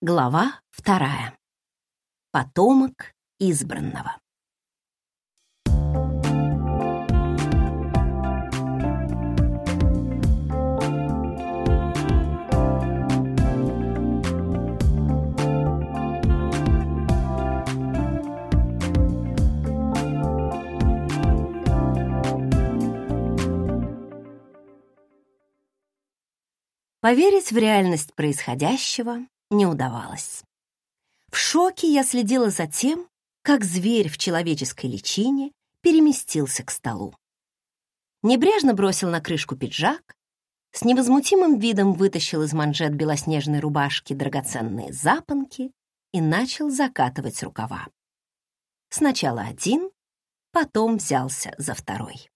Глава вторая. Потомок избранного. Поверить в реальность происходящего не удавалось. В шоке я следила за тем, как зверь в человеческой личине переместился к столу. Небрежно бросил на крышку пиджак, с невозмутимым видом вытащил из манжет белоснежной рубашки драгоценные запонки и начал закатывать рукава. Сначала один, потом взялся за второй.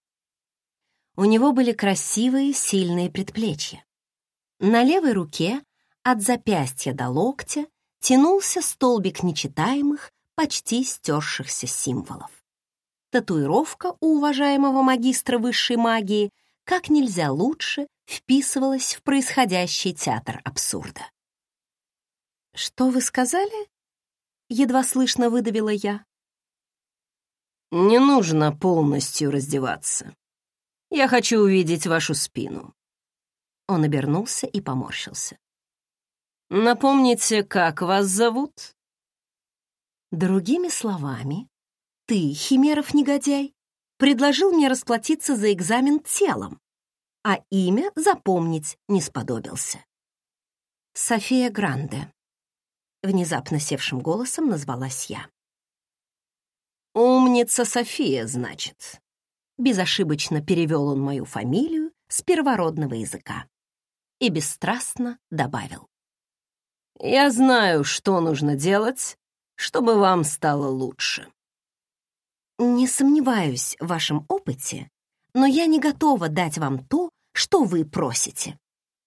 У него были красивые, сильные предплечья. На левой руке от запястья до локтя тянулся столбик нечитаемых, почти стершихся символов. Татуировка у уважаемого магистра высшей магии как нельзя лучше вписывалась в происходящий театр абсурда. «Что вы сказали?» — едва слышно выдавила я. «Не нужно полностью раздеваться. Я хочу увидеть вашу спину». Он обернулся и поморщился. Напомните, как вас зовут?» Другими словами, ты, Химеров негодяй, предложил мне расплатиться за экзамен телом, а имя запомнить не сподобился. София Гранде. Внезапно севшим голосом назвалась я. «Умница София, значит». Безошибочно перевел он мою фамилию с первородного языка и бесстрастно добавил. Я знаю, что нужно делать, чтобы вам стало лучше. Не сомневаюсь в вашем опыте, но я не готова дать вам то, что вы просите,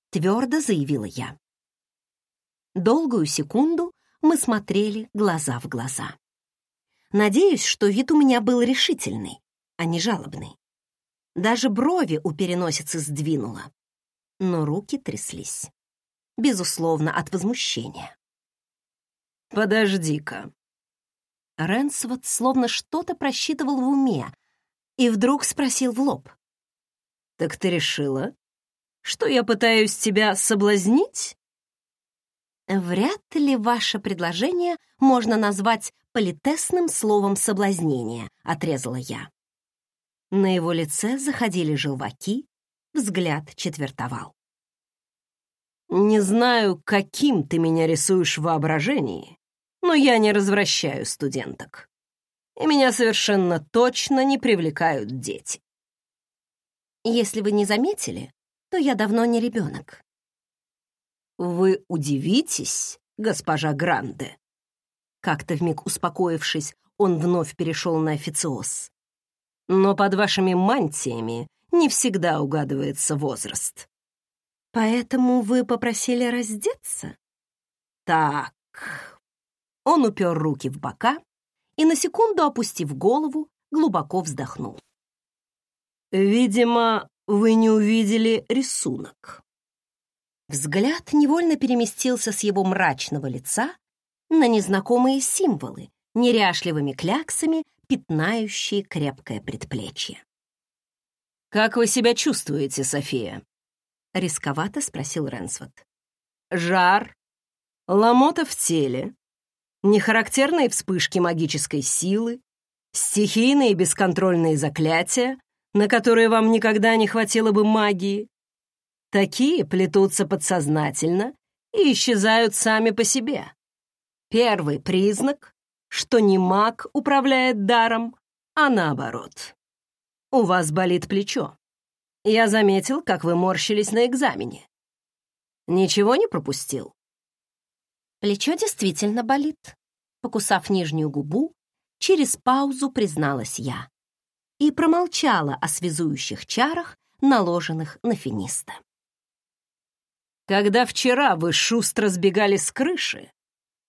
твердо заявила я. Долгую секунду мы смотрели глаза в глаза. Надеюсь, что вид у меня был решительный, а не жалобный. Даже брови у переносицы сдвинула, но руки тряслись безусловно, от возмущения. «Подожди-ка». Ренсвот словно что-то просчитывал в уме и вдруг спросил в лоб. «Так ты решила, что я пытаюсь тебя соблазнить?» «Вряд ли ваше предложение можно назвать политесным словом «соблазнение», — отрезала я. На его лице заходили желваки, взгляд четвертовал. Не знаю, каким ты меня рисуешь в воображении, но я не развращаю студенток. И меня совершенно точно не привлекают дети. Если вы не заметили, то я давно не ребенок. Вы удивитесь, госпожа Гранде. Как-то вмиг успокоившись, он вновь перешел на официоз. Но под вашими мантиями не всегда угадывается возраст. Поэтому вы попросили раздеться? Так. Он упер руки в бока и, на секунду опустив голову, глубоко вздохнул. Видимо, вы не увидели рисунок. Взгляд невольно переместился с его мрачного лица на незнакомые символы, неряшливыми кляксами, пятнающие крепкое предплечье. «Как вы себя чувствуете, София?» — рисковато спросил Ренсвот. «Жар, ломота в теле, нехарактерные вспышки магической силы, стихийные бесконтрольные заклятия, на которые вам никогда не хватило бы магии. Такие плетутся подсознательно и исчезают сами по себе. Первый признак, что не маг управляет даром, а наоборот. У вас болит плечо. Я заметил, как вы морщились на экзамене. Ничего не пропустил? Плечо действительно болит. Покусав нижнюю губу, через паузу призналась я и промолчала о связующих чарах, наложенных на финиста. Когда вчера вы шустро сбегали с крыши,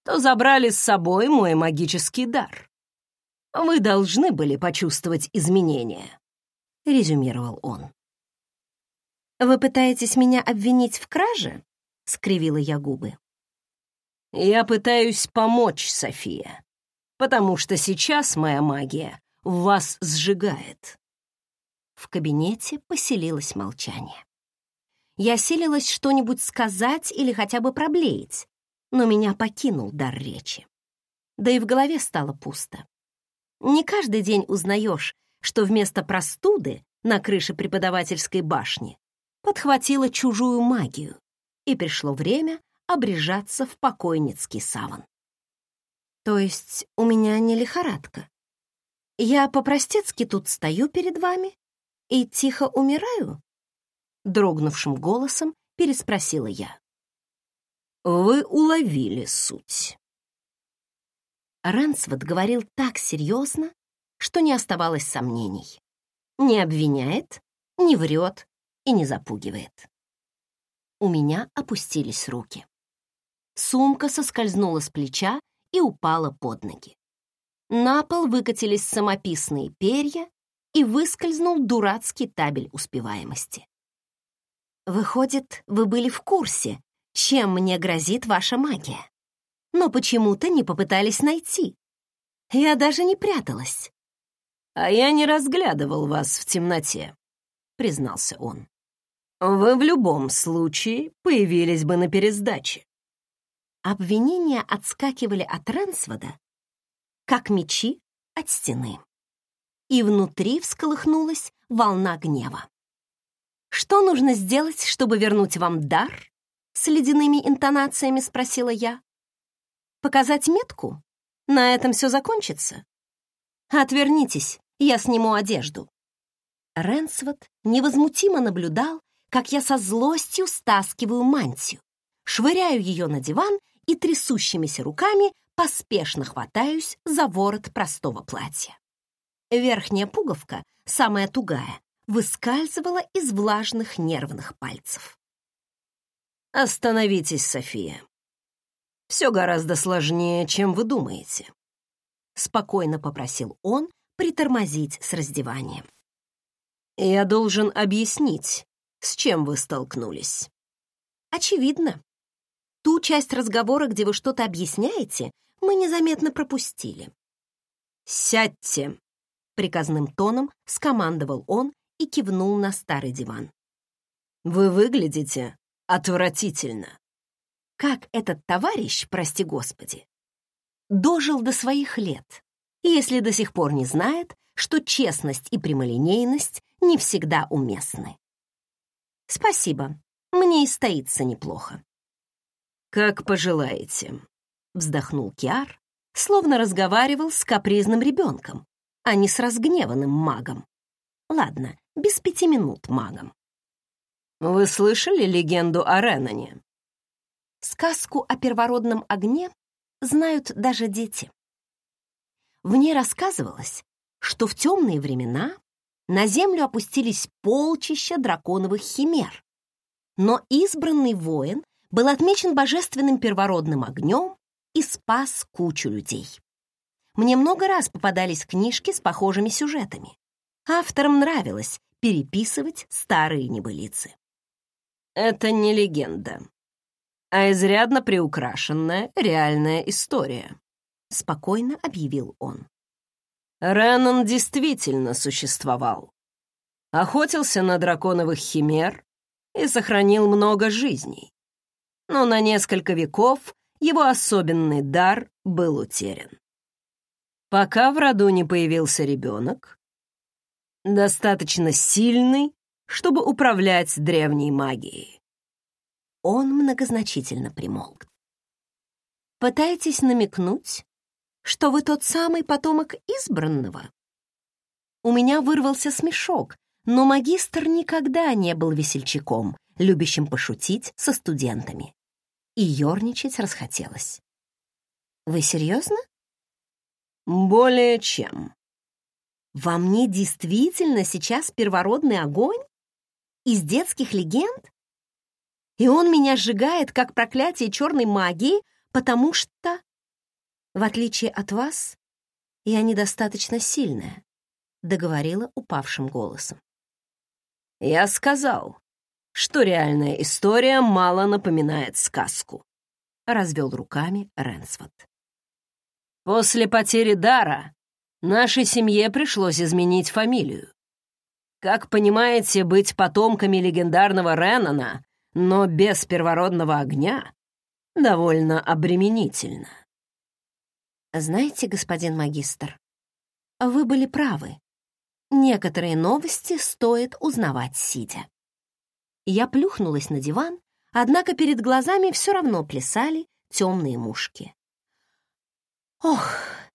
то забрали с собой мой магический дар. Вы должны были почувствовать изменения, резюмировал он. «Вы пытаетесь меня обвинить в краже?» — скривила я губы. Я пытаюсь помочь, София, потому что сейчас моя магия вас сжигает. В кабинете поселилось молчание. Я силилась что-нибудь сказать или хотя бы проблеять, но меня покинул дар речи. Да и в голове стало пусто. Не каждый день узнаешь, что вместо простуды на крыше преподавательской башни подхватила чужую магию, и пришло время обрежаться в покойницкий саван. То есть у меня не лихорадка. Я по-простецки тут стою перед вами и тихо умираю? Дрогнувшим голосом переспросила я. Вы уловили суть. Рэнсвуд говорил так серьезно, что не оставалось сомнений. Не обвиняет, не врет и не запугивает. У меня опустились руки. Сумка соскользнула с плеча и упала под ноги. На пол выкатились самописные перья и выскользнул дурацкий табель успеваемости. «Выходит, вы были в курсе, чем мне грозит ваша магия, но почему-то не попытались найти. Я даже не пряталась». «А я не разглядывал вас в темноте», — признался он. «Вы в любом случае появились бы на пересдаче». Обвинения отскакивали от Ренсвода, как мечи от стены. И внутри всколыхнулась волна гнева. «Что нужно сделать, чтобы вернуть вам дар?» С ледяными интонациями спросила я. «Показать метку? На этом все закончится?» «Отвернитесь, я сниму одежду». Ренсвот невозмутимо наблюдал, как я со злостью стаскиваю мантию, швыряю ее на диван и трясущимися руками поспешно хватаюсь за ворот простого платья. Верхняя пуговка, самая тугая, выскальзывала из влажных нервных пальцев. «Остановитесь, София. Все гораздо сложнее, чем вы думаете», — спокойно попросил он притормозить с раздеванием. «Я должен объяснить, с чем вы столкнулись». «Очевидно. Ту часть разговора, где вы что-то объясняете, мы незаметно пропустили. «Сядьте!» — приказным тоном скомандовал он и кивнул на старый диван. «Вы выглядите отвратительно». Как этот товарищ, прости господи, дожил до своих лет, если до сих пор не знает, что честность и прямолинейность не всегда уместны. Спасибо, мне и стоится неплохо. «Как пожелаете», вздохнул Киар, словно разговаривал с капризным ребенком, а не с разгневанным магом. Ладно, без пяти минут магом. Вы слышали легенду о Реноне? Сказку о первородном огне знают даже дети. В ней рассказывалось, что в темные времена на землю опустились полчища драконовых химер, но избранный воин был отмечен божественным первородным огнем и спас кучу людей. Мне много раз попадались книжки с похожими сюжетами. Авторам нравилось переписывать старые небылицы. Это не легенда, а изрядно приукрашенная реальная история, спокойно объявил он. Реннон действительно существовал. Охотился на драконовых химер и сохранил много жизней. Но на несколько веков его особенный дар был утерян. Пока в роду не появился ребенок, достаточно сильный, чтобы управлять древней магией. Он многозначительно примолк. «Пытаетесь намекнуть, что вы тот самый потомок избранного?» У меня вырвался смешок, но магистр никогда не был весельчаком, любящим пошутить со студентами и ерничать расхотелось. «Вы серьезно?» «Более чем». «Во мне действительно сейчас первородный огонь? Из детских легенд? И он меня сжигает, как проклятие черной магии, потому что, в отличие от вас, я недостаточно сильная», — договорила упавшим голосом. «Я сказал, что реальная история мало напоминает сказку. — развел руками Ренсфорд. «После потери дара нашей семье пришлось изменить фамилию. Как понимаете, быть потомками легендарного Реннона, но без первородного огня, довольно обременительно». «Знаете, господин магистр, вы были правы. Некоторые новости стоит узнавать сидя». Я плюхнулась на диван, однако перед глазами все равно плясали темные мушки. Ох,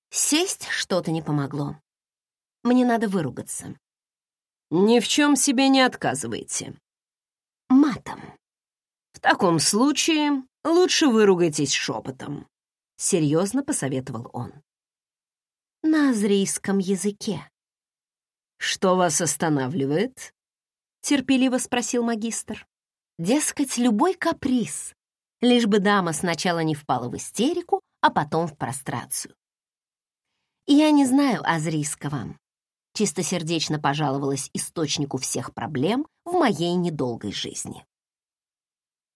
сесть что-то не помогло. Мне надо выругаться. Ни в чем себе не отказывайте. Матом. В таком случае лучше выругайтесь шепотом, серьезно посоветовал он. На азрийском языке. Что вас останавливает? терпеливо спросил магистр. Дескать, любой каприз, лишь бы дама сначала не впала в истерику, а потом в прострацию. «Я не знаю азрийского», — чистосердечно пожаловалась источнику всех проблем в моей недолгой жизни.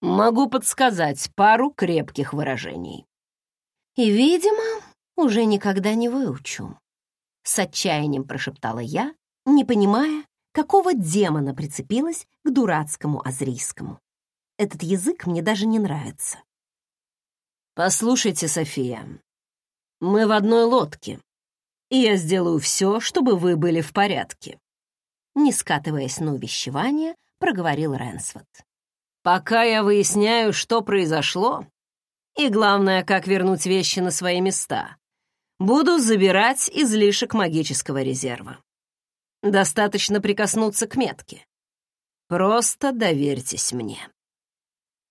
«Могу подсказать пару крепких выражений». «И, видимо, уже никогда не выучу», — с отчаянием прошептала я, не понимая, какого демона прицепилась к дурацкому азрийскому. Этот язык мне даже не нравится. «Послушайте, София, мы в одной лодке, и я сделаю все, чтобы вы были в порядке», не скатываясь на увещевание, проговорил Ренсвуд. «Пока я выясняю, что произошло, и главное, как вернуть вещи на свои места, буду забирать излишек магического резерва. Достаточно прикоснуться к метке. Просто доверьтесь мне».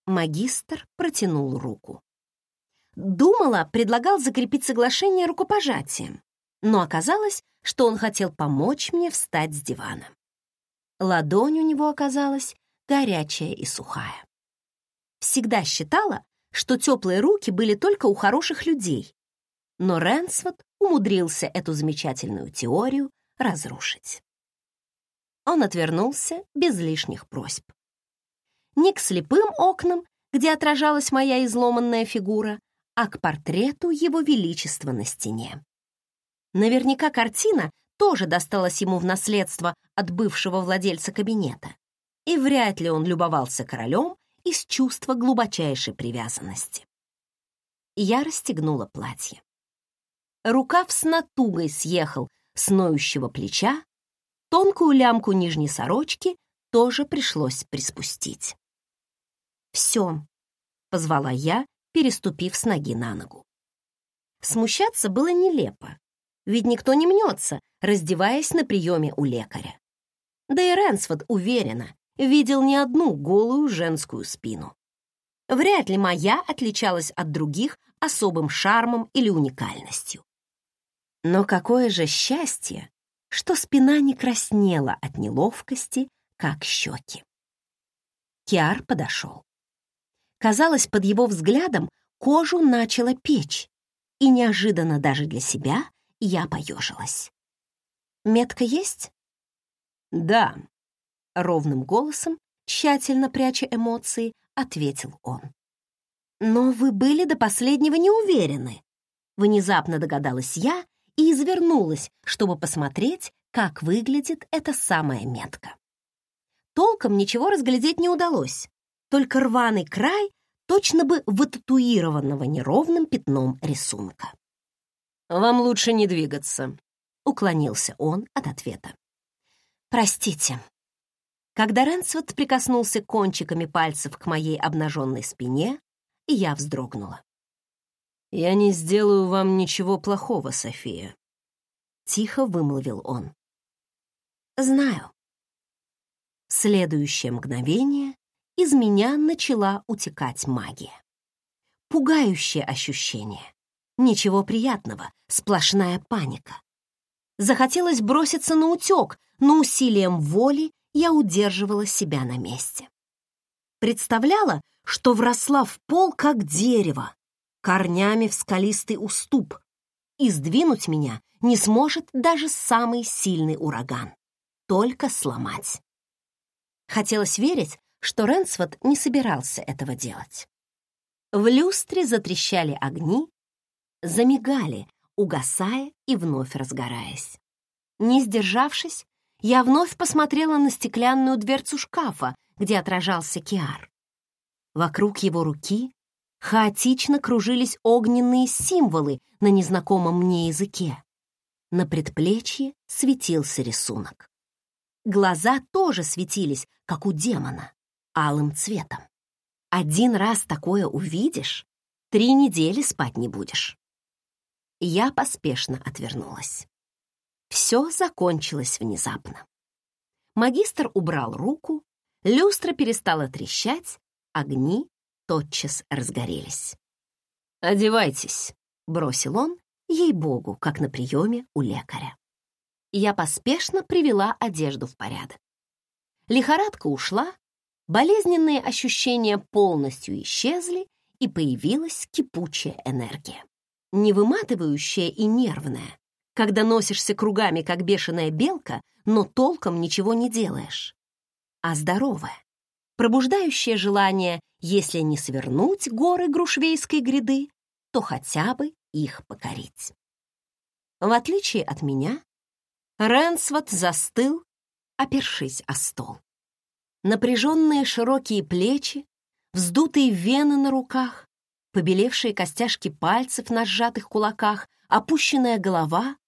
Магистр протянул руку. Думала, предлагал закрепить соглашение рукопожатием, но оказалось, что он хотел помочь мне встать с дивана. Ладонь у него оказалась горячая и сухая. Всегда считала, что теплые руки были только у хороших людей, но Ренсвуд умудрился эту замечательную теорию разрушить. Он отвернулся без лишних просьб не к слепым окнам, где отражалась моя изломанная фигура, а к портрету его величества на стене. Наверняка картина тоже досталась ему в наследство от бывшего владельца кабинета, и вряд ли он любовался королем из чувства глубочайшей привязанности. Я расстегнула платье. Рукав с натугой съехал с ноющего плеча, тонкую лямку нижней сорочки тоже пришлось приспустить. «Все», — позвала я, переступив с ноги на ногу. Смущаться было нелепо, ведь никто не мнется, раздеваясь на приеме у лекаря. Да и Ренсфорд, уверенно, видел не одну голую женскую спину. Вряд ли моя отличалась от других особым шармом или уникальностью. Но какое же счастье, что спина не краснела от неловкости, как щеки. Киар подошел. Казалось, под его взглядом кожу начала печь, и неожиданно даже для себя я поежилась. «Метка есть?» «Да», — ровным голосом, тщательно пряча эмоции, ответил он. «Но вы были до последнего не уверены», — внезапно догадалась я и извернулась, чтобы посмотреть, как выглядит эта самая метка. Толком ничего разглядеть не удалось, только рваный край точно бы вытатуированного неровным пятном рисунка. «Вам лучше не двигаться», — уклонился он от ответа. «Простите». Когда Ренсвуд прикоснулся кончиками пальцев к моей обнаженной спине, я вздрогнула. «Я не сделаю вам ничего плохого, София», — тихо вымолвил он. «Знаю». следующее мгновение из меня начала утекать магия. Пугающее ощущение. Ничего приятного, сплошная паника. Захотелось броситься на утек, но усилием воли я удерживала себя на месте. Представляла, что вросла в пол, как дерево, корнями в скалистый уступ, и сдвинуть меня не сможет даже самый сильный ураган, только сломать. Хотелось верить, что Ренсфорд не собирался этого делать. В люстре затрещали огни, замигали, угасая и вновь разгораясь. Не сдержавшись, я вновь посмотрела на стеклянную дверцу шкафа, где отражался Киар. Вокруг его руки хаотично кружились огненные символы на незнакомом мне языке. На предплечье светился рисунок. Глаза тоже светились, как у демона, алым цветом. Один раз такое увидишь, три недели спать не будешь. Я поспешно отвернулась. Все закончилось внезапно. Магистр убрал руку, люстра перестала трещать, огни тотчас разгорелись. «Одевайтесь», — бросил он, ей-богу, как на приеме у лекаря. Я поспешно привела одежду в порядок. Лихорадка ушла, болезненные ощущения полностью исчезли, и появилась кипучая энергия. Не выматывающая и нервная, когда носишься кругами, как бешеная белка, но толком ничего не делаешь, а здоровая, пробуждающая желание, если не свернуть горы Грушвейской гряды, то хотя бы их покорить. В отличие от меня, Ренсвот застыл, опершись о стол. Напряженные широкие плечи, вздутые вены на руках, побелевшие костяшки пальцев на сжатых кулаках, опущенная голова —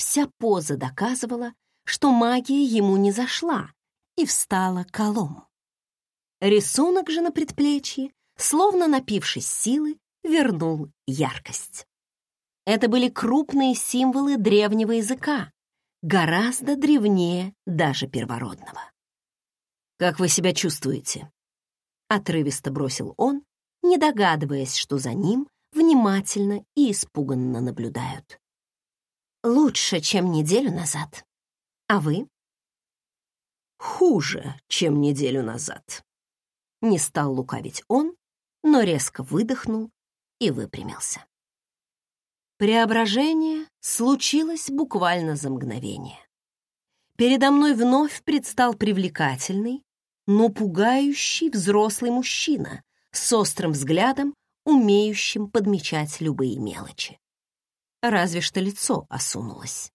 вся поза доказывала, что магия ему не зашла и встала колом. Рисунок же на предплечье, словно напившись силы, вернул яркость. Это были крупные символы древнего языка, гораздо древнее даже первородного. «Как вы себя чувствуете?» — отрывисто бросил он, не догадываясь, что за ним внимательно и испуганно наблюдают. «Лучше, чем неделю назад. А вы?» «Хуже, чем неделю назад», не стал лукавить он, но резко выдохнул и выпрямился. Преображение случилось буквально за мгновение. Передо мной вновь предстал привлекательный, но пугающий взрослый мужчина с острым взглядом, умеющим подмечать любые мелочи. Разве что лицо осунулось.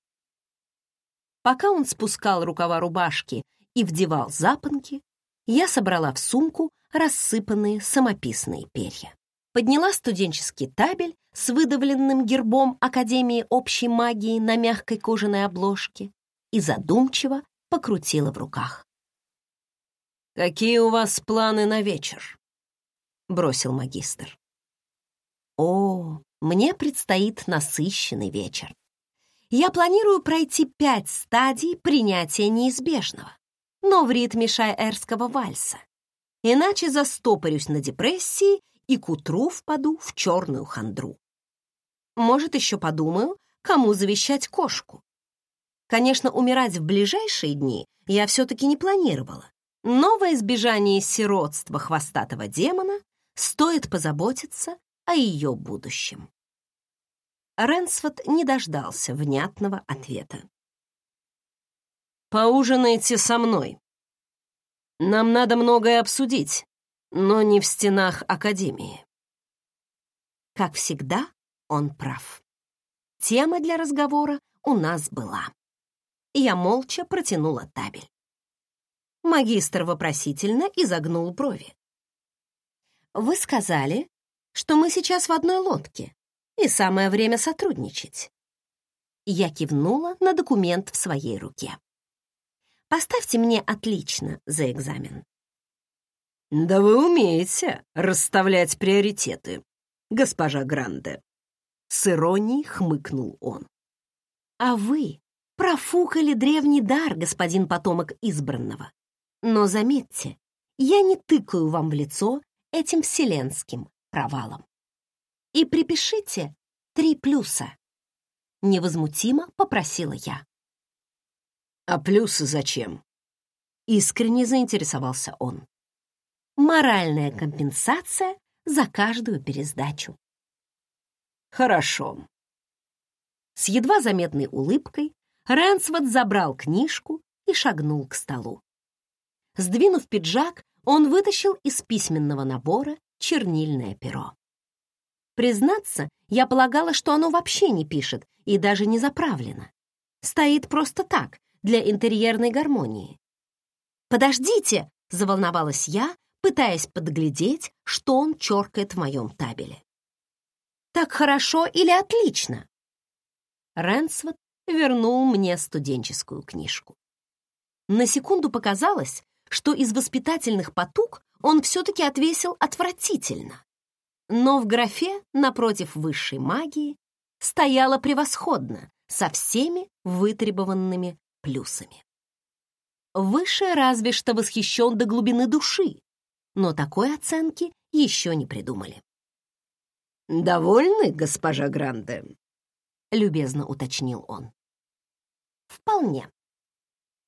Пока он спускал рукава рубашки и вдевал запонки, я собрала в сумку рассыпанные самописные перья. Подняла студенческий табель с выдавленным гербом Академии общей магии на мягкой кожаной обложке и задумчиво покрутила в руках. «Какие у вас планы на вечер?» — бросил магистр. «О, мне предстоит насыщенный вечер. Я планирую пройти пять стадий принятия неизбежного но в ритме шаэрского вальса. Иначе застопорюсь на депрессии и к утру впаду в черную хандру. Может, еще подумаю, кому завещать кошку. Конечно, умирать в ближайшие дни я все-таки не планировала, но во избежание сиротства хвостатого демона стоит позаботиться о ее будущем. Ренсфорд не дождался внятного ответа. Поужинайте со мной. Нам надо многое обсудить, но не в стенах Академии. Как всегда, он прав. Тема для разговора у нас была. Я молча протянула табель. Магистр вопросительно изогнул брови. «Вы сказали, что мы сейчас в одной лодке, и самое время сотрудничать». Я кивнула на документ в своей руке. Поставьте мне отлично за экзамен. Да вы умеете расставлять приоритеты, госпожа Гранде. С иронией хмыкнул он. А вы профукали древний дар, господин потомок избранного. Но заметьте, я не тыкаю вам в лицо этим вселенским провалом. И припишите три плюса. Невозмутимо попросила я. «А плюсы зачем?» Искренне заинтересовался он. «Моральная компенсация за каждую пересдачу». «Хорошо». С едва заметной улыбкой Рэнсвот забрал книжку и шагнул к столу. Сдвинув пиджак, он вытащил из письменного набора чернильное перо. Признаться, я полагала, что оно вообще не пишет и даже не заправлено. Стоит просто так, для интерьерной гармонии. «Подождите!» — заволновалась я, пытаясь подглядеть, что он черкает в моем табеле. «Так хорошо или отлично?» Ренсвот вернул мне студенческую книжку. На секунду показалось, что из воспитательных потуг он все-таки отвесил отвратительно. Но в графе напротив высшей магии стояло превосходно, со всеми вытребованными плюсами. Выше разве что восхищен до глубины души, но такой оценки еще не придумали. «Довольны, госпожа Гранде?» — любезно уточнил он. «Вполне».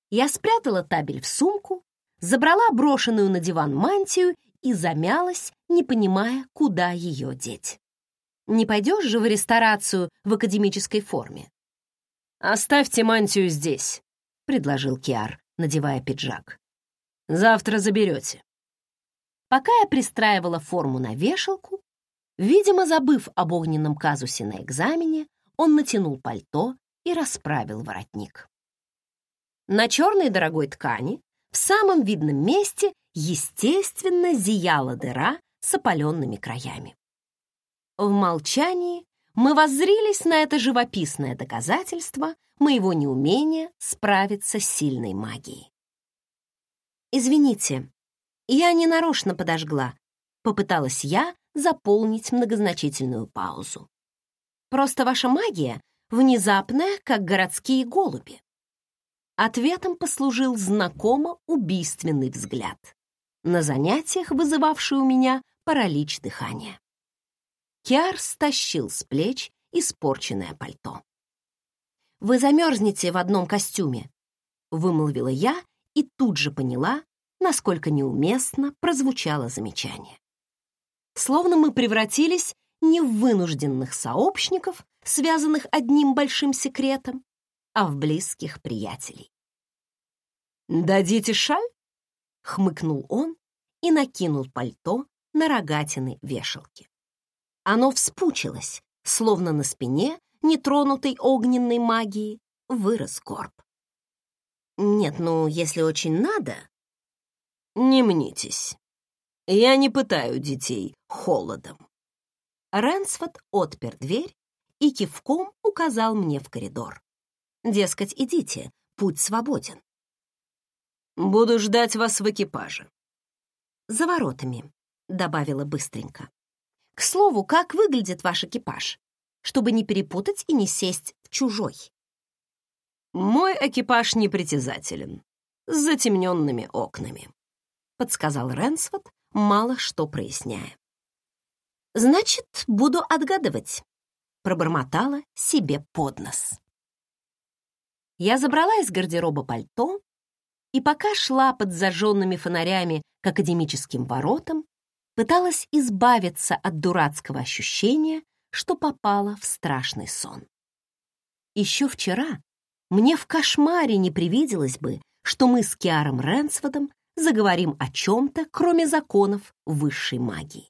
Я спрятала табель в сумку, забрала брошенную на диван мантию и замялась, не понимая, куда ее деть. Не пойдешь же в ресторацию в академической форме? «Оставьте мантию здесь», — предложил Киар, надевая пиджак. «Завтра заберете». Пока я пристраивала форму на вешалку, видимо, забыв об огненном казусе на экзамене, он натянул пальто и расправил воротник. На черной дорогой ткани в самом видном месте, естественно, зияла дыра с опаленными краями. В молчании мы воззрились на это живописное доказательство моего неумения справиться с сильной магией. «Извините, я не нарочно подожгла», — попыталась я заполнить многозначительную паузу. «Просто ваша магия внезапная, как городские голуби». Ответом послужил знакомо убийственный взгляд, на занятиях вызывавший у меня паралич дыхания. Киар стащил с плеч испорченное пальто. «Вы замерзнете в одном костюме», — вымолвила я и тут же поняла, насколько неуместно прозвучало замечание. Словно мы превратились не в вынужденных сообщников, связанных одним большим секретом, а в близких приятелей. «Дадите шаль?» — хмыкнул он и накинул пальто на рогатины вешалки. Оно вспучилось, словно на спине, нетронутой огненной магией, вырос горб. «Нет, ну, если очень надо...» «Не мнитесь. Я не пытаю детей холодом». Рэнсфорд отпер дверь и кивком указал мне в коридор. Дескать, идите, путь свободен. Буду ждать вас в экипаже. За воротами, добавила быстренько. К слову, как выглядит ваш экипаж, чтобы не перепутать и не сесть в чужой? Мой экипаж непритязателен, с затемненными окнами, подсказал Ренсфорд, мало что проясняя. Значит, буду отгадывать, пробормотала себе под нос. Я забрала из гардероба пальто и пока шла под зажженными фонарями к академическим воротам, пыталась избавиться от дурацкого ощущения, что попала в страшный сон. Еще вчера мне в кошмаре не привиделось бы, что мы с Киаром Ренсводом заговорим о чем-то, кроме законов высшей магии.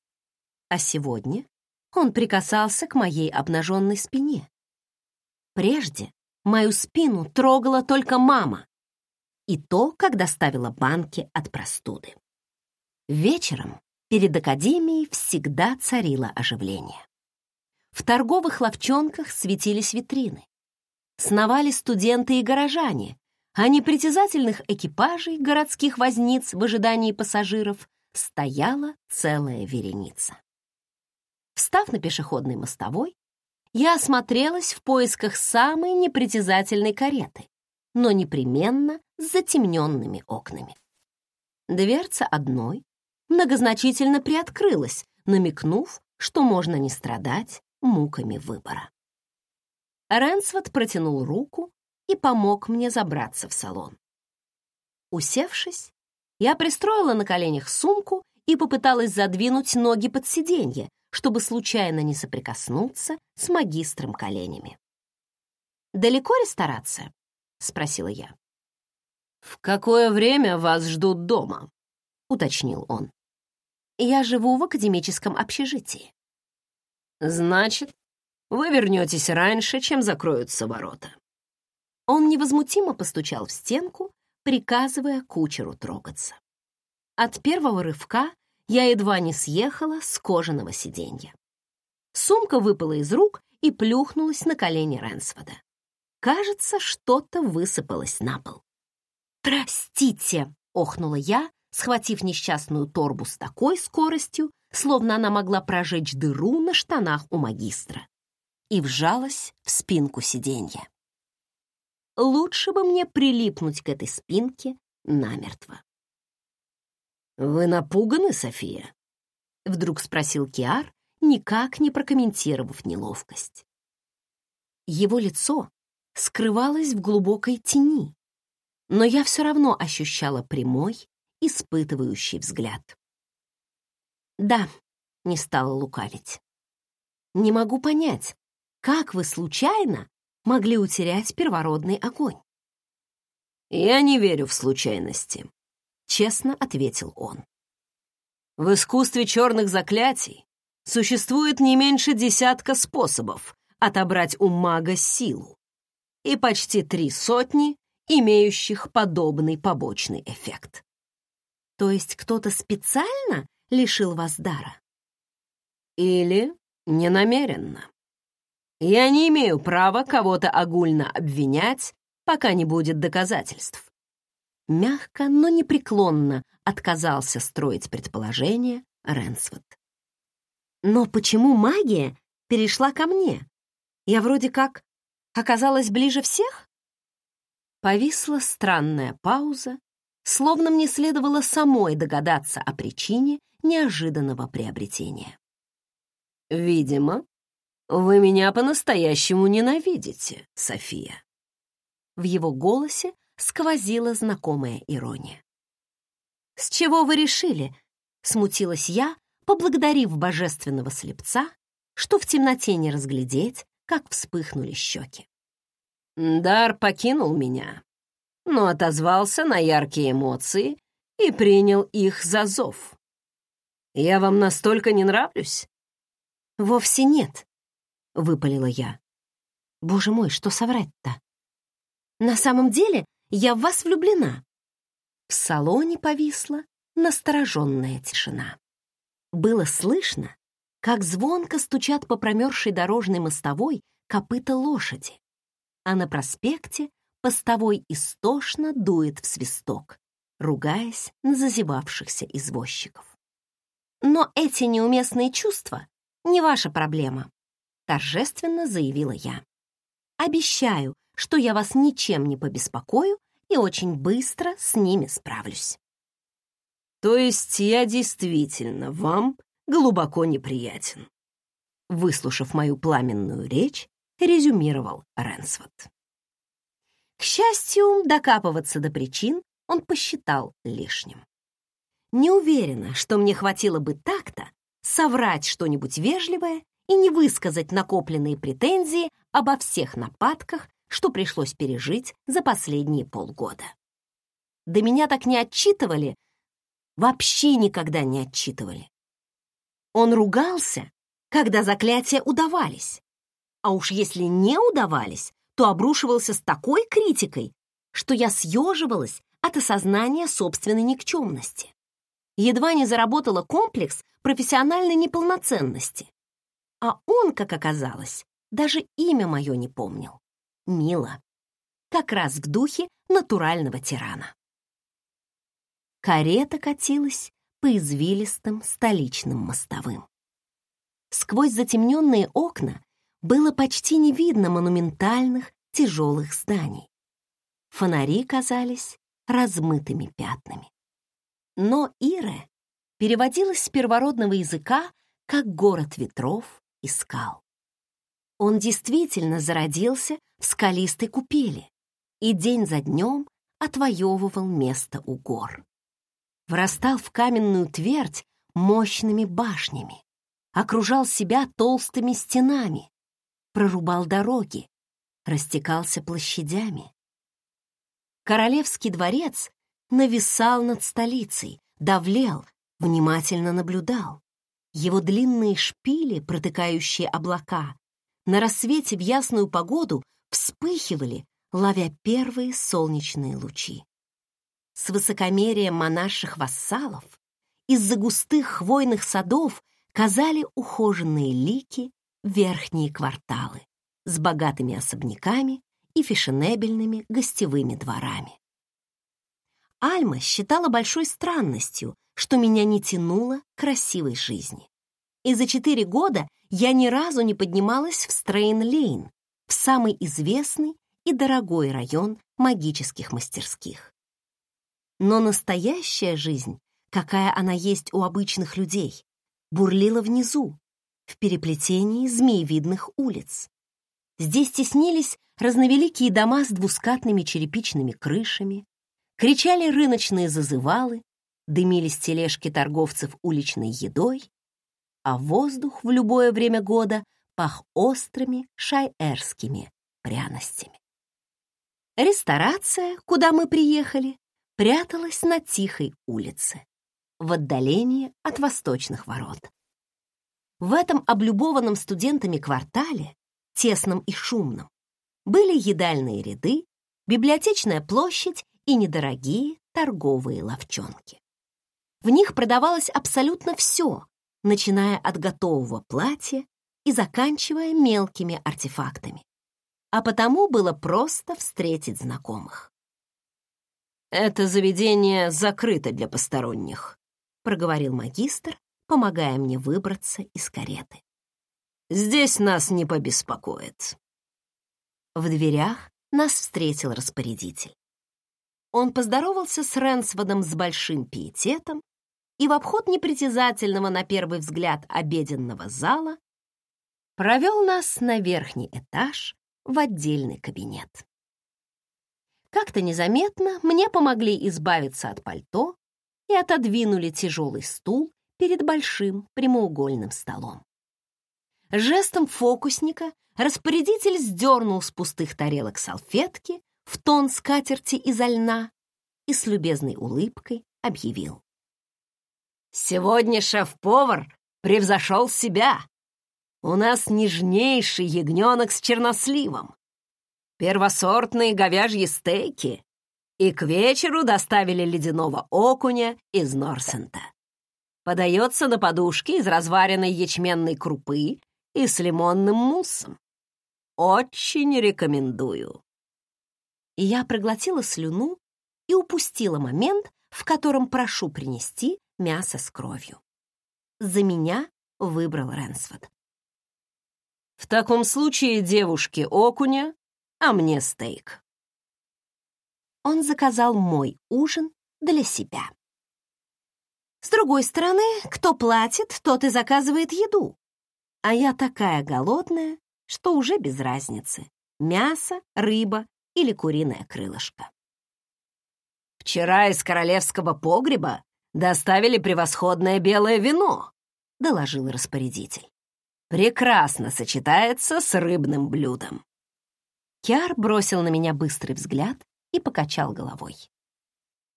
А сегодня он прикасался к моей обнаженной спине. Прежде Мою спину трогала только мама. И то, когда ставила банки от простуды. Вечером перед академией всегда царило оживление. В торговых ловчонках светились витрины. Сновали студенты и горожане, а непритязательных экипажей городских возниц в ожидании пассажиров стояла целая вереница. Встав на пешеходной мостовой, я осмотрелась в поисках самой непритязательной кареты, но непременно с затемненными окнами. Дверца одной многозначительно приоткрылась, намекнув, что можно не страдать муками выбора. Ренсвот протянул руку и помог мне забраться в салон. Усевшись, я пристроила на коленях сумку и попыталась задвинуть ноги под сиденье, чтобы случайно не соприкоснуться с магистром коленями. «Далеко ресторация?» — спросила я. «В какое время вас ждут дома?» — уточнил он. «Я живу в академическом общежитии». Значит, вы вернетесь раньше, чем закроются ворота. Он невозмутимо постучал в стенку, приказывая кучеру трогаться. От первого рывка я едва не съехала с кожаного сиденья. Сумка выпала из рук и плюхнулась на колени Рэнсфода. Кажется, что-то высыпалось на пол. «Простите!» — охнула я, схватив несчастную торбу с такой скоростью, словно она могла прожечь дыру на штанах у магистра, и вжалась в спинку сиденья. Лучше бы мне прилипнуть к этой спинке намертво. «Вы напуганы, София?» — вдруг спросил Киар, никак не прокомментировав неловкость. Его лицо скрывалось в глубокой тени, но я все равно ощущала прямой, испытывающий взгляд. «Да», — не стала лукавить. «Не могу понять, как вы случайно могли утерять первородный огонь?» «Я не верю в случайности», — честно ответил он. «В искусстве черных заклятий существует не меньше десятка способов отобрать у мага силу и почти три сотни, имеющих подобный побочный эффект. То есть кто-то специально лишил вас дара? Или ненамеренно. Я не имею права кого-то огульно обвинять, пока не будет доказательств. Мягко, но непреклонно отказался строить предположение Ренсвуд. Но почему магия перешла ко мне? Я вроде как оказалась ближе всех? Повисла странная пауза, словно мне следовало самой догадаться о причине неожиданного приобретения. «Видимо, вы меня по-настоящему ненавидите, София». В его голосе сквозила знакомая ирония. «С чего вы решили?» — смутилась я, поблагодарив божественного слепца, что в темноте не разглядеть, как вспыхнули щеки. Дар покинул меня, но отозвался на яркие эмоции и принял их за зов. Я вам настолько не нравлюсь? Вовсе нет, выпалила я. Боже мой, что соврать-то? На самом деле я в вас влюблена. В салоне повисла настороженная тишина. Было слышно, как звонко стучат по промерзшей дорожной мостовой копыта лошади, а на проспекте постовой истошно дует в свисток, ругаясь на зазевавшихся извозчиков. «Но эти неуместные чувства не ваша проблема», торжественно заявила я. «Обещаю, что я вас ничем не побеспокою и очень быстро с ними справлюсь». «То есть я действительно вам глубоко неприятен. Выслушав мою пламенную речь, резюмировал Ренсвуд. К счастью, докапываться до причин он посчитал лишним. Не уверена, что мне хватило бы так-то соврать что-нибудь вежливое и не высказать накопленные претензии обо всех нападках, что пришлось пережить за последние полгода. Да меня так не отчитывали, вообще никогда не отчитывали. Он ругался, когда заклятия удавались. А уж если не удавались, то обрушивался с такой критикой, что я съеживалась от осознания собственной никчемности. Едва не заработала комплекс профессиональной неполноценности. А он, как оказалось, даже имя мое не помнил. Мила. Как раз в духе натурального тирана. Карета катилась по извилистым столичным мостовым. Сквозь затемненные окна было почти не видно монументальных тяжелых зданий. Фонари казались размытыми пятнами. Но Ире переводилась с первородного языка как город ветров и скал. Он действительно зародился в скалистой купели и день за днем отвоевывал место у гор врастал в каменную твердь мощными башнями, окружал себя толстыми стенами, прорубал дороги, растекался площадями. Королевский дворец нависал над столицей, давлел, внимательно наблюдал. Его длинные шпили, протыкающие облака, на рассвете в ясную погоду вспыхивали, ловя первые солнечные лучи. С высокомерием монарших вассалов из-за густых хвойных садов казали ухоженные лики верхние кварталы с богатыми особняками и фешенебельными гостевыми дворами. Альма считала большой странностью, что меня не тянуло к красивой жизни. И за четыре года я ни разу не поднималась в Стрейн-Лейн, в самый известный и дорогой район магических мастерских. Но настоящая жизнь, какая она есть у обычных людей, бурлила внизу, в переплетении змеевидных улиц. Здесь теснились разновеликие дома с двускатными черепичными крышами, кричали рыночные зазывалы, дымились тележки торговцев уличной едой, а воздух в любое время года пах острыми шайерскими пряностями. Ресторация, куда мы приехали, пряталась на тихой улице, в отдалении от восточных ворот. В этом облюбованном студентами квартале, тесном и шумном, были едальные ряды, библиотечная площадь и недорогие торговые ловчонки. В них продавалось абсолютно все, начиная от готового платья и заканчивая мелкими артефактами. А потому было просто встретить знакомых. «Это заведение закрыто для посторонних», — проговорил магистр, помогая мне выбраться из кареты. «Здесь нас не побеспокоит». В дверях нас встретил распорядитель. Он поздоровался с Ренсводом с большим пиететом и в обход непритязательного на первый взгляд обеденного зала провел нас на верхний этаж в отдельный кабинет. Как-то незаметно мне помогли избавиться от пальто и отодвинули тяжелый стул перед большим прямоугольным столом. Жестом фокусника распорядитель сдернул с пустых тарелок салфетки в тон скатерти изо льна и с любезной улыбкой объявил. «Сегодня шеф-повар превзошел себя. У нас нежнейший ягненок с черносливом, первосортные говяжьи стейки и к вечеру доставили ледяного окуня из Норсента. Подается на подушке из разваренной ячменной крупы и с лимонным муссом. Очень рекомендую. Я проглотила слюну и упустила момент, в котором прошу принести мясо с кровью. За меня выбрал Ренсфорд. В таком случае девушке окуня, а мне стейк. Он заказал мой ужин для себя. С другой стороны, кто платит, тот и заказывает еду. А я такая голодная, что уже без разницы. Мясо, рыба или куриное крылышко. «Вчера из королевского погреба доставили превосходное белое вино», — доложил распорядитель. «Прекрасно сочетается с рыбным блюдом». Киар бросил на меня быстрый взгляд и покачал головой.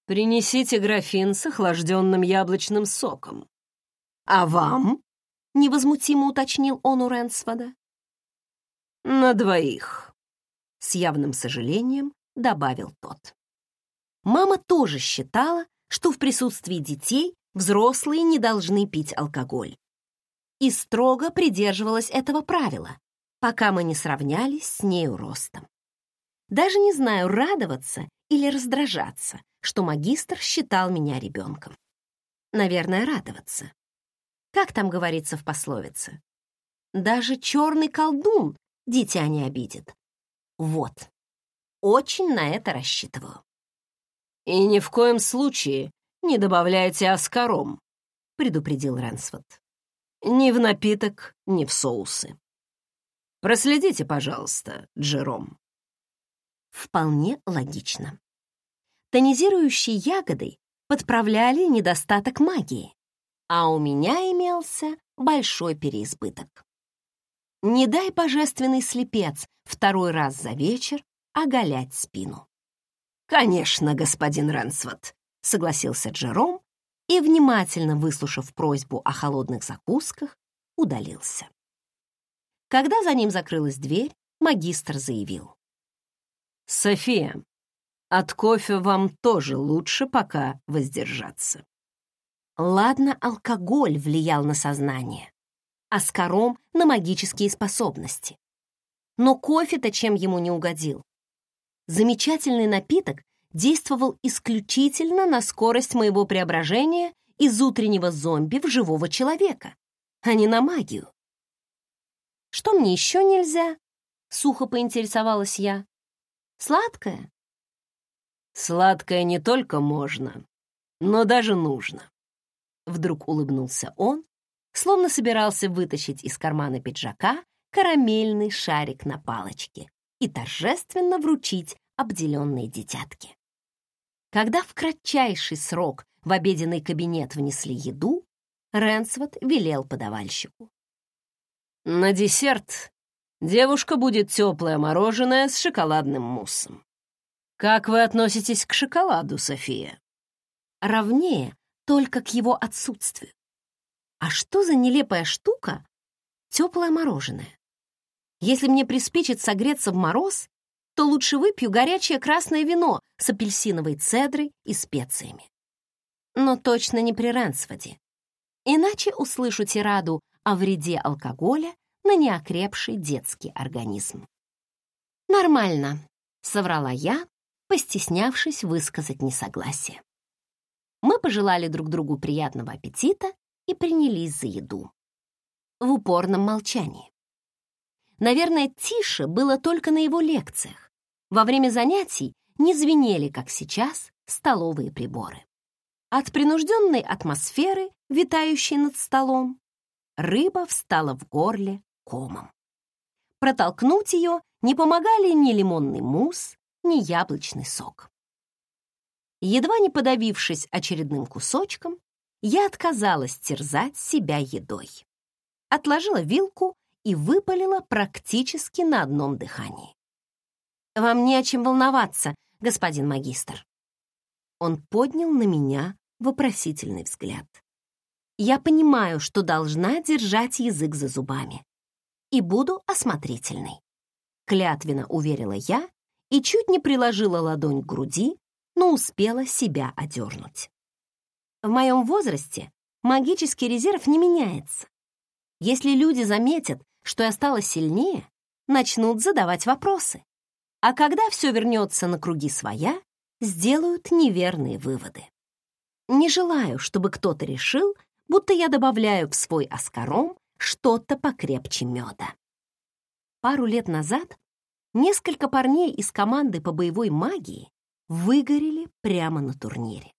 «Принесите графин с охлажденным яблочным соком». «А вам?» — невозмутимо уточнил он у Ренсфода. «На двоих», — с явным сожалением добавил тот. Мама тоже считала, что в присутствии детей взрослые не должны пить алкоголь. И строго придерживалась этого правила, пока мы не сравнялись с нею ростом. Даже не знаю, радоваться или раздражаться, что магистр считал меня ребенком. Наверное, радоваться. Как там говорится в пословице? Даже черный колдун дитя не обидит. Вот. Очень на это рассчитываю. «И ни в коем случае не добавляйте аскаром», — предупредил Рэнсфорд. «Ни в напиток, ни в соусы. Проследите, пожалуйста, Джером». Вполне логично. Тонизирующей ягодой подправляли недостаток магии, а у меня имелся большой переизбыток. Не дай божественный слепец второй раз за вечер оголять спину. «Конечно, господин Ренсвот», — согласился Джером и, внимательно выслушав просьбу о холодных закусках, удалился. Когда за ним закрылась дверь, магистр заявил. «София, от кофе вам тоже лучше пока воздержаться». Ладно, алкоголь влиял на сознание, а скором — на магические способности. Но кофе-то чем ему не угодил? Замечательный напиток действовал исключительно на скорость моего преображения из утреннего зомби в живого человека, а не на магию. «Что мне еще нельзя?» — сухо поинтересовалась я. «Сладкое?» «Сладкое не только можно, но даже нужно». Вдруг улыбнулся он, словно собирался вытащить из кармана пиджака карамельный шарик на палочке и торжественно вручить обделенные детятки. Когда в кратчайший срок в обеденный кабинет внесли еду, Ренсвот велел подавальщику. «На десерт девушка будет теплое мороженое с шоколадным муссом. Как вы относитесь к шоколаду, София?» «Ровнее, только к его отсутствию. А что за нелепая штука теплое мороженое? Если мне приспичит согреться в мороз, то лучше выпью горячее красное вино с апельсиновой цедрой и специями. Но точно не при Ренсфоде. Иначе услышу тираду о вреде алкоголя на неокрепший детский организм. «Нормально», — соврала я, постеснявшись высказать несогласие. Мы пожелали друг другу приятного аппетита и принялись за еду. В упорном молчании. Наверное, тише было только на его лекциях. Во время занятий не звенели, как сейчас, столовые приборы. От принужденной атмосферы, витающей над столом, рыба встала в горле комом. Протолкнуть ее не помогали ни лимонный мусс, ни яблочный сок. Едва не подавившись очередным кусочком, я отказалась терзать себя едой. Отложила вилку и выпалила практически на одном дыхании. «Вам не о чем волноваться, господин магистр». Он поднял на меня вопросительный взгляд. «Я понимаю, что должна держать язык за зубами. И буду осмотрительной», — клятвенно уверила я и чуть не приложила ладонь к груди, но успела себя одернуть. В моем возрасте магический резерв не меняется. Если люди заметят, что я стала сильнее, начнут задавать вопросы. А когда все вернется на круги своя, сделают неверные выводы. Не желаю, чтобы кто-то решил, будто я добавляю в свой аскаром что-то покрепче меда. Пару лет назад несколько парней из команды по боевой магии выгорели прямо на турнире.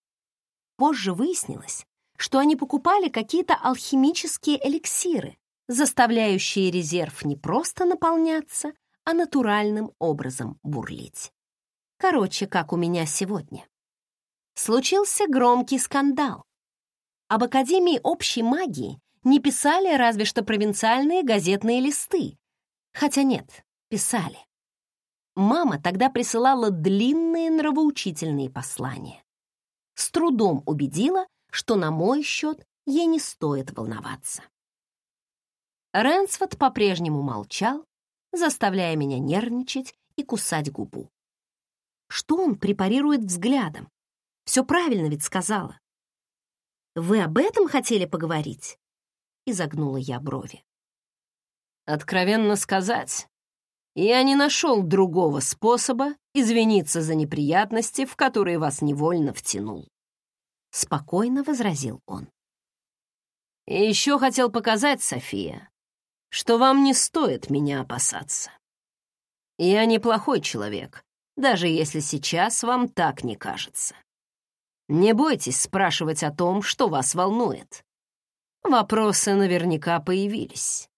Позже выяснилось, что они покупали какие-то алхимические эликсиры, заставляющие резерв не просто наполняться, а натуральным образом бурлить. Короче, как у меня сегодня. Случился громкий скандал. Об Академии общей магии не писали разве что провинциальные газетные листы. Хотя нет, писали. Мама тогда присылала длинные нравоучительные послания. С трудом убедила, что на мой счет ей не стоит волноваться. Рэнсфорд по-прежнему молчал, заставляя меня нервничать и кусать губу. Что он препарирует взглядом? Все правильно ведь сказала. «Вы об этом хотели поговорить?» — изогнула я брови. «Откровенно сказать, я не нашел другого способа извиниться за неприятности, в которые вас невольно втянул. Спокойно возразил он. И еще хотел показать, София, что вам не стоит меня опасаться. Я неплохой человек, даже если сейчас вам так не кажется. Не бойтесь спрашивать о том, что вас волнует. Вопросы наверняка появились.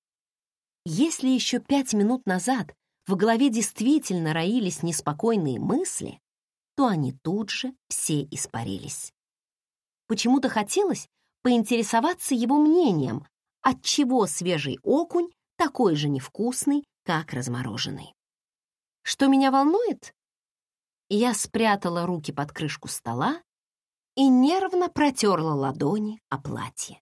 Если еще пять минут назад в голове действительно роились неспокойные мысли, то они тут же все испарились. Почему-то хотелось поинтересоваться его мнением, отчего свежий окунь такой же невкусный, как размороженный. Что меня волнует? Я спрятала руки под крышку стола и нервно протерла ладони о платье.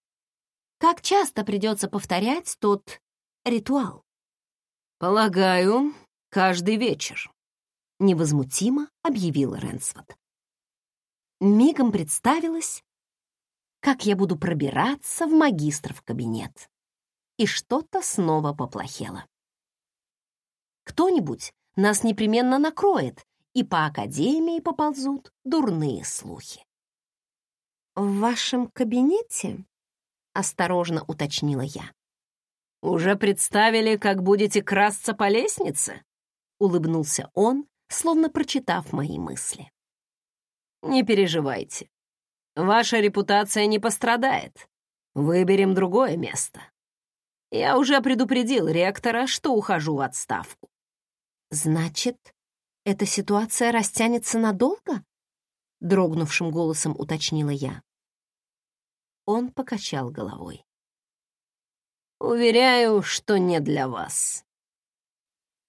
Как часто придется повторять тот ритуал? «Полагаю, каждый вечер», — невозмутимо объявила Ренсвот. Мигом представилась, как я буду пробираться в магистров кабинет. И что-то снова поплохело. Кто-нибудь нас непременно накроет, и по академии поползут дурные слухи. «В вашем кабинете?» — осторожно уточнила я. «Уже представили, как будете красться по лестнице?» — улыбнулся он, словно прочитав мои мысли. «Не переживайте. Ваша репутация не пострадает. Выберем другое место. Я уже предупредил ректора, что ухожу в отставку. Значит, эта ситуация растянется надолго? Дрогнувшим голосом уточнила я. Он покачал головой. Уверяю, что не для вас.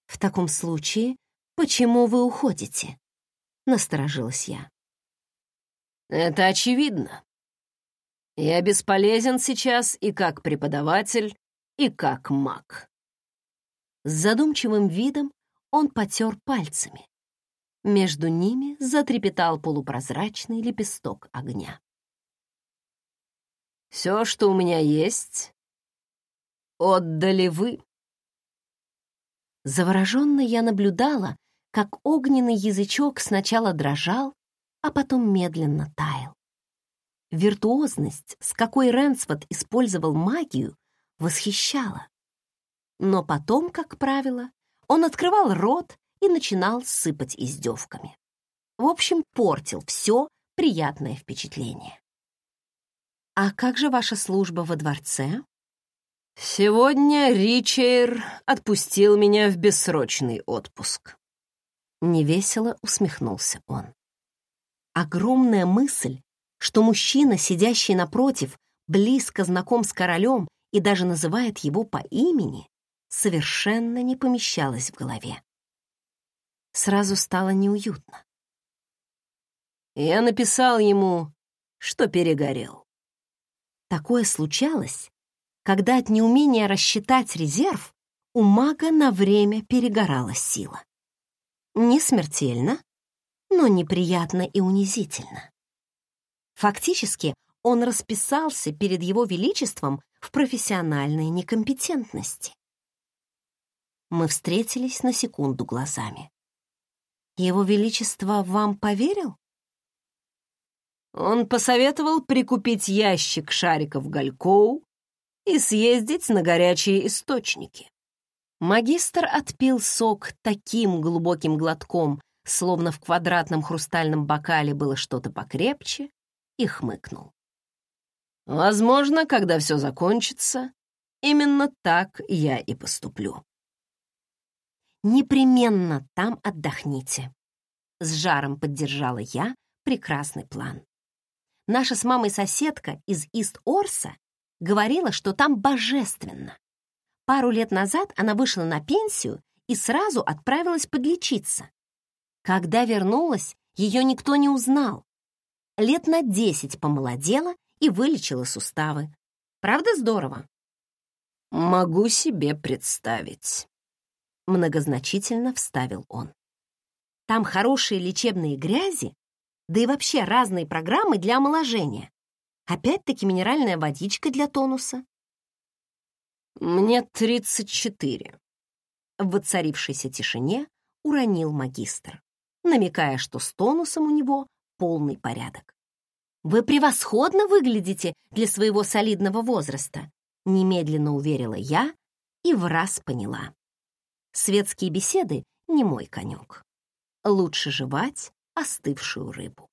В таком случае, почему вы уходите? Насторожилась я. Это очевидно. Я бесполезен сейчас и как преподаватель, и как маг. С задумчивым видом он потер пальцами. Между ними затрепетал полупрозрачный лепесток огня. «Все, что у меня есть, отдали вы». Завороженно я наблюдала, как огненный язычок сначала дрожал, а потом медленно таял. Виртуозность, с какой Ренсфорд использовал магию, восхищала. Но потом, как правило, он открывал рот и начинал сыпать издевками. В общем, портил все приятное впечатление. «А как же ваша служба во дворце?» «Сегодня Ричейр отпустил меня в бессрочный отпуск». Невесело усмехнулся он. Огромная мысль, что мужчина, сидящий напротив, близко знаком с королем и даже называет его по имени, совершенно не помещалась в голове. Сразу стало неуютно. Я написал ему, что перегорел. Такое случалось, когда от неумения рассчитать резерв у мага на время перегорала сила. Не смертельно, но неприятно и унизительно. Фактически он расписался перед его величеством в профессиональной некомпетентности. Мы встретились на секунду глазами. Его величество вам поверил? Он посоветовал прикупить ящик шариков Галькоу и съездить на горячие источники. Магистр отпил сок таким глубоким глотком, словно в квадратном хрустальном бокале было что-то покрепче, и хмыкнул. «Возможно, когда все закончится, именно так я и поступлю». «Непременно там отдохните», — с жаром поддержала я прекрасный план. Наша с мамой соседка из Ист-Орса говорила, что там божественно. Пару лет назад она вышла на пенсию и сразу отправилась подлечиться. Когда вернулась, ее никто не узнал. Лет на десять помолодела и вылечила суставы. Правда здорово? Могу себе представить. Многозначительно вставил он. Там хорошие лечебные грязи, да и вообще разные программы для омоложения. Опять-таки минеральная водичка для тонуса. Мне тридцать четыре. В воцарившейся тишине уронил магистр намекая, что с тонусом у него полный порядок. «Вы превосходно выглядите для своего солидного возраста», немедленно уверила я и в раз поняла. Светские беседы — не мой конек. Лучше жевать остывшую рыбу.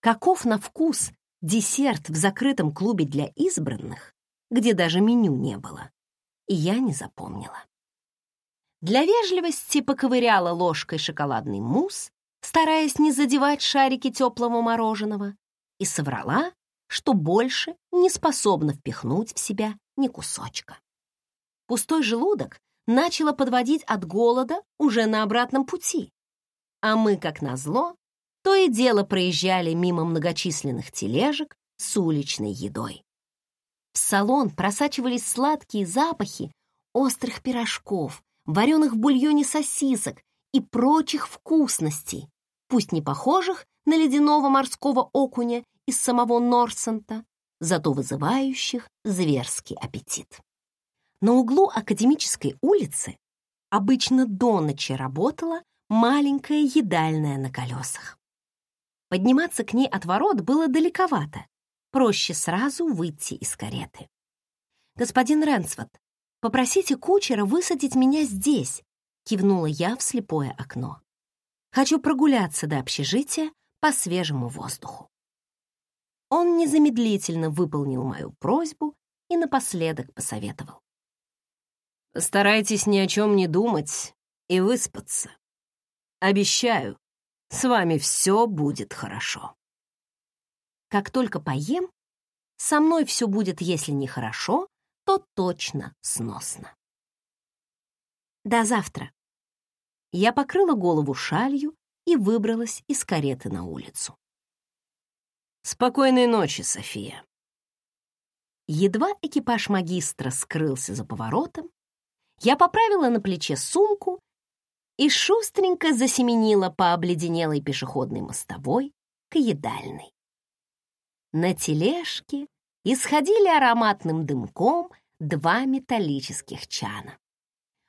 Каков на вкус десерт в закрытом клубе для избранных, где даже меню не было, и я не запомнила. Для вежливости поковыряла ложкой шоколадный мусс, стараясь не задевать шарики теплого мороженого, и соврала, что больше не способна впихнуть в себя ни кусочка. Пустой желудок начало подводить от голода уже на обратном пути, а мы, как назло, то и дело проезжали мимо многочисленных тележек с уличной едой. В салон просачивались сладкие запахи острых пирожков, вареных в бульоне сосисок и прочих вкусностей, пусть не похожих на ледяного морского окуня из самого Норсента, зато вызывающих зверский аппетит. На углу Академической улицы обычно до ночи работала маленькая едальная на колесах. Подниматься к ней от ворот было далековато, проще сразу выйти из кареты. «Господин Ренсвот, попросите кучера высадить меня здесь», кивнула я в слепое окно. «Хочу прогуляться до общежития по свежему воздуху». Он незамедлительно выполнил мою просьбу и напоследок посоветовал. «Старайтесь ни о чем не думать и выспаться. Обещаю, с вами все будет хорошо». Как только поем, со мной все будет, если не хорошо, то точно сносно. До завтра. Я покрыла голову шалью и выбралась из кареты на улицу. Спокойной ночи, София. Едва экипаж магистра скрылся за поворотом, я поправила на плече сумку и шустренько засеменила по обледенелой пешеходной мостовой к едальной. На тележке исходили ароматным дымком два металлических чана.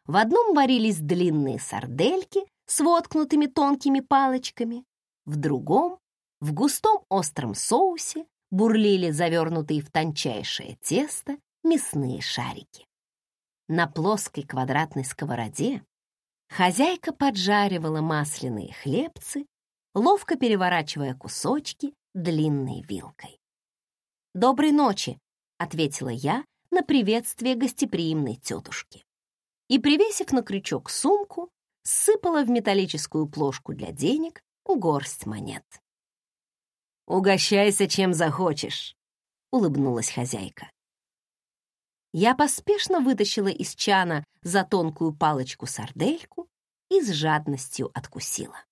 В одном варились длинные сардельки с воткнутыми тонкими палочками, в другом в густом остром соусе бурлили завернутые в тончайшее тесто мясные шарики. На плоской квадратной сковороде хозяйка поджаривала масляные хлебцы, ловко переворачивая кусочки длинной вилкой. «Доброй ночи», — ответила я на приветствие гостеприимной тетушки. И, привесив на крючок сумку, сыпала в металлическую плошку для денег горсть монет. «Угощайся, чем захочешь», — улыбнулась хозяйка. Я поспешно вытащила из чана за тонкую палочку-сардельку и с жадностью откусила.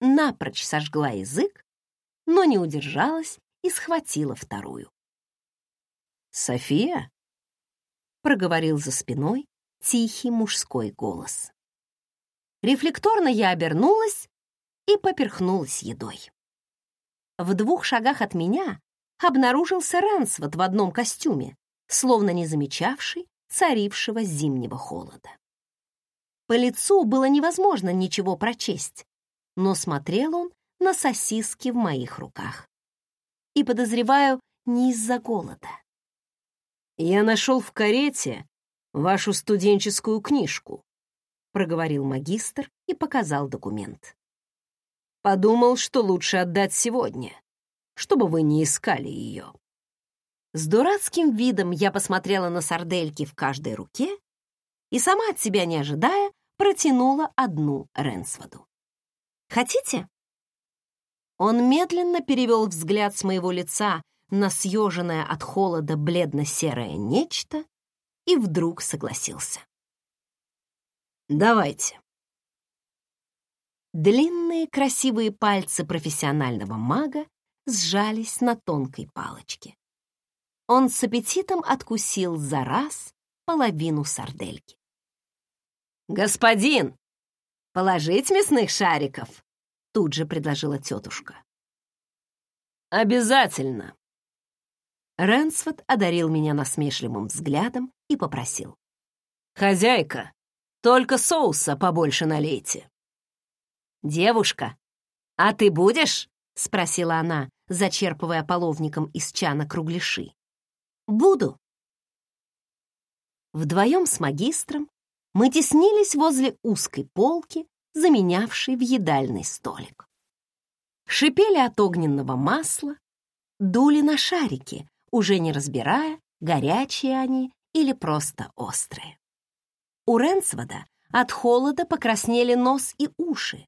Напрочь сожгла язык, но не удержалась и схватила вторую. «София?» — проговорил за спиной тихий мужской голос. Рефлекторно я обернулась и поперхнулась едой. В двух шагах от меня обнаружился Рансвот в одном костюме, словно не замечавший царившего зимнего холода. По лицу было невозможно ничего прочесть, но смотрел он на сосиски в моих руках. И, подозреваю, не из-за голода. «Я нашел в карете вашу студенческую книжку», — проговорил магистр и показал документ. Подумал, что лучше отдать сегодня, чтобы вы не искали ее. С дурацким видом я посмотрела на сардельки в каждой руке и сама от себя не ожидая протянула одну Ренсводу. «Хотите?» Он медленно перевел взгляд с моего лица на съеженное от холода бледно-серое нечто и вдруг согласился. «Давайте». Длинные красивые пальцы профессионального мага сжались на тонкой палочке. Он с аппетитом откусил за раз половину сардельки. «Господин, положить мясных шариков?» Тут же предложила тетушка. «Обязательно!» Ренсфорд одарил меня насмешливым взглядом и попросил. «Хозяйка, только соуса побольше налейте». «Девушка, а ты будешь?» — спросила она, зачерпывая половником из чана кругляши. «Буду». Вдвоем с магистром мы теснились возле узкой полки, заменявшей въедальный столик. Шипели от огненного масла, дули на шарики, уже не разбирая, горячие они или просто острые. У Ренсвода от холода покраснели нос и уши,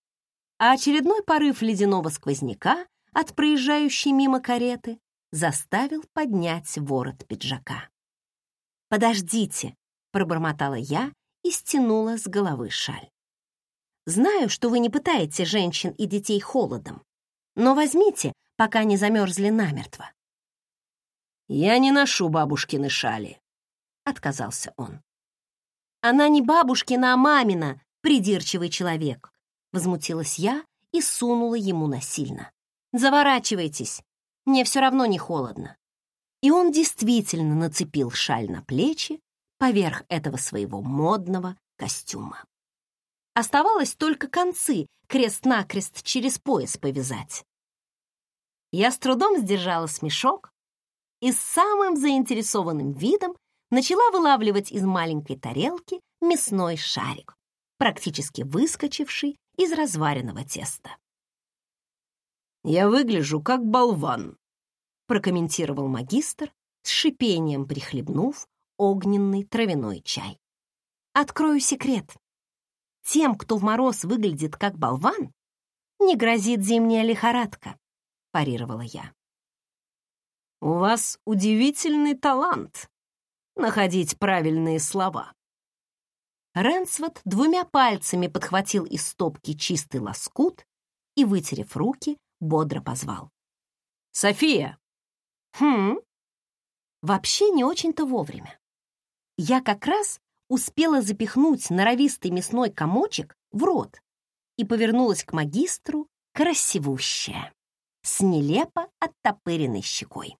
а очередной порыв ледяного сквозняка от проезжающей мимо кареты заставил поднять ворот пиджака. «Подождите», — пробормотала я и стянула с головы шаль. Знаю, что вы не пытаете женщин и детей холодом, но возьмите, пока не замерзли намертво. «Я не ношу бабушкины шали», — отказался он. «Она не бабушкина, а мамина, придирчивый человек», — возмутилась я и сунула ему насильно. «Заворачивайтесь, мне все равно не холодно». И он действительно нацепил шаль на плечи поверх этого своего модного костюма. Оставалось только концы крест-накрест через пояс повязать. Я с трудом сдержала смешок и с самым заинтересованным видом начала вылавливать из маленькой тарелки мясной шарик, практически выскочивший из разваренного теста. «Я выгляжу как болван», — прокомментировал магистр, с шипением прихлебнув огненный травяной чай. Открою секрет. Тем, кто в мороз выглядит как болван, не грозит зимняя лихорадка, парировала я. У вас удивительный талант находить правильные слова. Ренсвот двумя пальцами подхватил из стопки чистый лоскут и, вытерев руки, бодро позвал. «София!» «Хм?» Вообще не очень-то вовремя. Я как раз успела запихнуть норовистый мясной комочек в рот и повернулась к магистру красивущая, с нелепо оттопыренной щекой.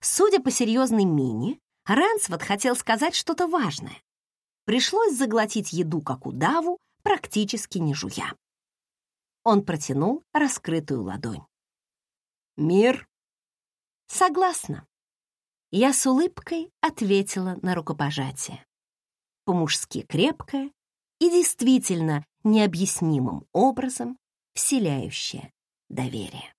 Судя по серьезной мине, Рансвот хотел сказать что-то важное. Пришлось заглотить еду, как удаву, практически не жуя. Он протянул раскрытую ладонь. «Мир?» «Согласна». Я с улыбкой ответила на рукопожатие. По-мужски крепкое и действительно необъяснимым образом вселяющее доверие.